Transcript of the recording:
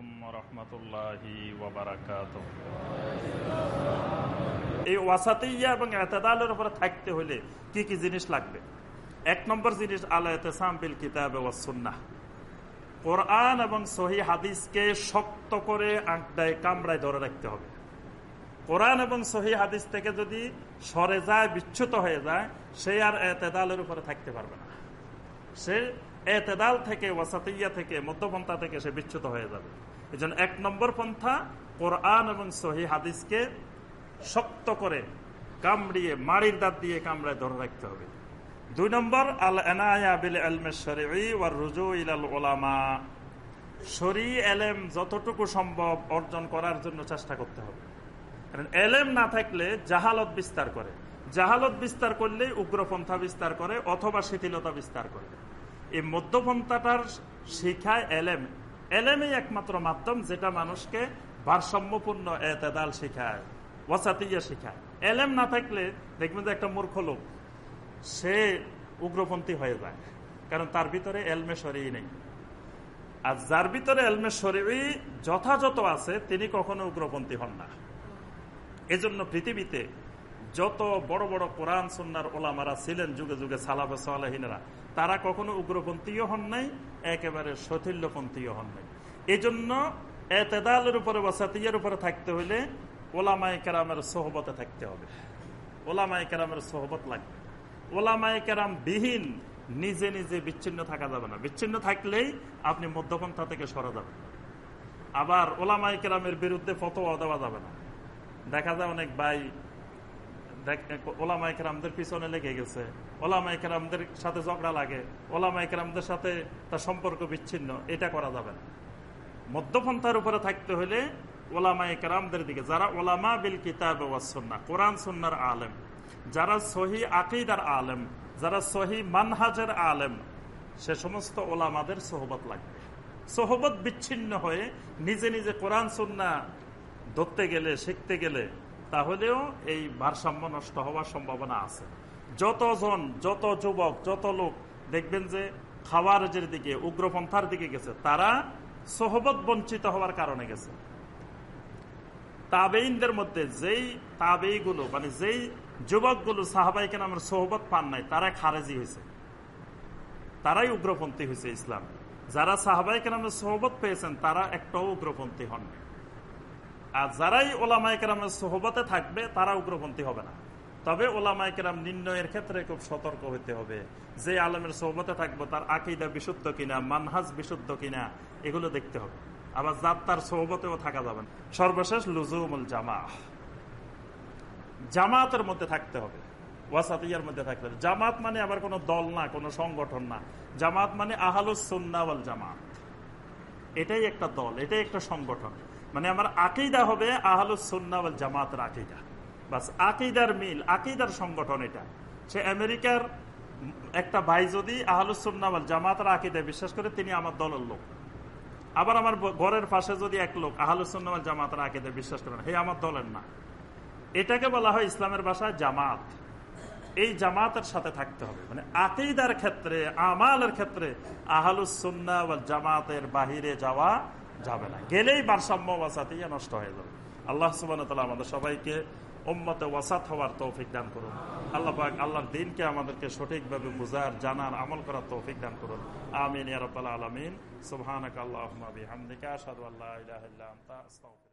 আলাইকুম রহমতুল্লাহি এই ওয়াসাতিয়া এবং এতেদালের উপরে থাকতে হলে কি কি জিনিস লাগবে? এক নম্বর জিনিস আল্লাহ বিল কিতাব কোরআন এবং সহি হাদিসকে শক্ত করে আঁকড়ায়, কামড়ায় ধরে রাখতে হবে। কোরআন এবং সহি হাদিস থেকে যদি সরে যায় বিচ্ছুত হয়ে যায়, সে আর এতেদালের উপরে থাকতে পারবে না। সে এতেদাল থেকে ওয়াসাতিয়া থেকে, মধ্যপন্থা থেকে সে বিচ্ছুত হয়ে যাবে। এই এক নম্বর পন্থা কোরআন এবং সহি হাদিসকে শক্ত করে কামড়িয়ে, মাড়ির দাঁত দিয়ে কামড়ায় ধরে রাখতে হবে। দুই নম্বর আল এনায়া বিল আলমেশ্বরী ওয়ার রুজু ইলাল ওলামা শরী এলেম যতটুকু সম্ভব অর্জন করার জন্য চেষ্টা করতে হবে। কারণ এলেম না থাকলে জাহালত বিস্তার করে। জাহালত বিস্তার করলে উগ্রপন্থা বিস্তার করে অথবা শিথিলতা বিস্তার করে। এই মধ্যপন্থাটার শিখায় এলেম। এলেমই একমাত্র মাধ্যম যেটা মানুষকে ভারসাম্যপূর্ণ এতেদাল শিখায় ওয়াসাতিয়া শিখায়। এলেম না থাকলে, দেখবেন যে একটা মূর্খ লোক, সে উগ্রপন্থী হয়ে যায়, কারণ তার ভিতরে এলমে শরী নেই। আর যার ভিতরে এলমে শরী যথাযথ আছে, তিনি কখনো উগ্রপন্থী হন না। এজন্য পৃথিবীতে যত বড় বড় কোরআন সন্ন্যার ওলামারা ছিলেন যুগে যুগে সালাফ সালাহিনেরা, তারা কখনো উগ্রপন্থীও হন নাই, একেবারে শৈথিল্যপন্থীও হন নাই। এই জন্য এতেদালের উপরে বসাতিয়ার উপরে থাকতে হইলে ওলামাই কেরামের সোহবতে থাকতে হবে। ওলামাই কেরামের সোহবত লাগবে। ওলামাই কেরাম বিহীন, নিজে নিজে বিচ্ছিন্ন থাকা যাবে না। বিচ্ছিন্ন থাকলেই আপনি মধ্যপন্থা থেকে সরা যাবেন। আবার ওলামাই কেরামের বিরুদ্ধে ফতোয়া দেওয়া যাবে না। দেখা যায় অনেক ভাই ওলামাইকেরামদের পিছনে লেগে গেছে। ওলামাইকেরামদের সাথে ঝগড়া লাগে। ওলামাইকেরামদের সাথে তার সম্পর্ক বিচ্ছিন্ন। এটা করা যাবে মধ্যপন্থার উপরে থাকতে হলে ওলামাই কেরামদের দিকে, যারা ওলামা বিল কিতাব ওয়াসন্না কোরআন সন্ন্যার আলেম, যারা সহি আকিদার আলেম, যারা সহি মানহাজের আলেম, সে সমস্ত ওলামাদের সোহবত লাগবে। সোহবত বিচ্ছিন্ন হয়ে নিজে নিজে কোরআন সন্না ধরতে গেলে, শিখতে গেলে তাহলেও এই ভারসাম্য নষ্ট হওয়ার সম্ভাবনা আছে। যতজন, যত যুবক, যত লোক দেখবেন যে খাওয়ারের দিকে, উগ্রপন্থার দিকে গেছে, তারা সহবত বঞ্চিত হওয়ার কারণে গেছে। তাবেইনদের মধ্যে যেই তাবেইগুলো মানে যেই যুবকগুলো সাহাবাইকে নামের সোহবত পান নাই, তারা খারেজি হয়েছে। তারাই উগ্রপন্থী হয়েছে ইসলাম। যারা সাহাবাইকে নামের সহবত পেয়েছেন, তারা একটাও উগ্রপন্থী হন আর যারাই ওলামাইকেরামের সোহবতে থাকবে, তারা উগ্রপন্থী হবে না। তবে ওলামাইকেরাম নির্ণয়ের ক্ষেত্রে খুব সতর্ক হইতে হবে। যে আলমের সোহবতে থাকব, তার আকিদা বিশুদ্ধ কিনা, মানহাজ বিশুদ্ধ কিনা, এগুলো দেখতে হবে। আবার যার তার সোহবতেও থাকা যাবে সর্বশেষ লুজুমুল জামা জামাতের মধ্যে থাকতে হবে। ওয়াসাতিয়ার মধ্যে থাকতে হবে। জামাত মানে আবার কোনো দল না, কোনো সংগঠন না। জামাত মানে আহালুসন্নাওয়াল জামাত। এটাই একটা দল, এটাই একটা সংগঠন। মানে আমার আকিদা হবে আহলুসন্নাওয়াল জামাতের আকিদা। বাস আকিদার মিল, আকিদার সংগঠন এটা। সে আমেরিকার একটা ভাই যদি আহলুসন্নাওয়াল জামাতের আকিদা বিশ্বাস করে, তিনি আমার দলের লোক। আবার আমার ঘরের পাশে যদি এক লোক আহলুসন্নাওয়াল জামাতের আকিদা বিশ্বাস করেন হে আমার দলের না। এটাকে বলা হয় ইসলামের ভাষায় জামাত। এই জামাতের সাথে থাকতে হবে। মানে আকিদার ক্ষেত্রে, আমালের ক্ষেত্রে আহলুসন্না জামাতের বাহিরে যাওয়া যাবে না। গেলেই ভারসাম্য ওয়াসাতিয়া নষ্ট হয়ে যাবে। আল্লাহ সুবান আমাদের সবাইকে ওম্মতে ওয়াসাত হওয়ার তৌফিক দান করুন। আল্লাহ পাক আল্লাহর দিনকে আমাদেরকে সঠিকভাবে বুঝার, জানার, আমল করার তৌফিক দান করুন। আমিন ইয়ারব্বাল আলমিন। সুবহানাক আল্লাহ হামদিকা সাদু আল্লাহ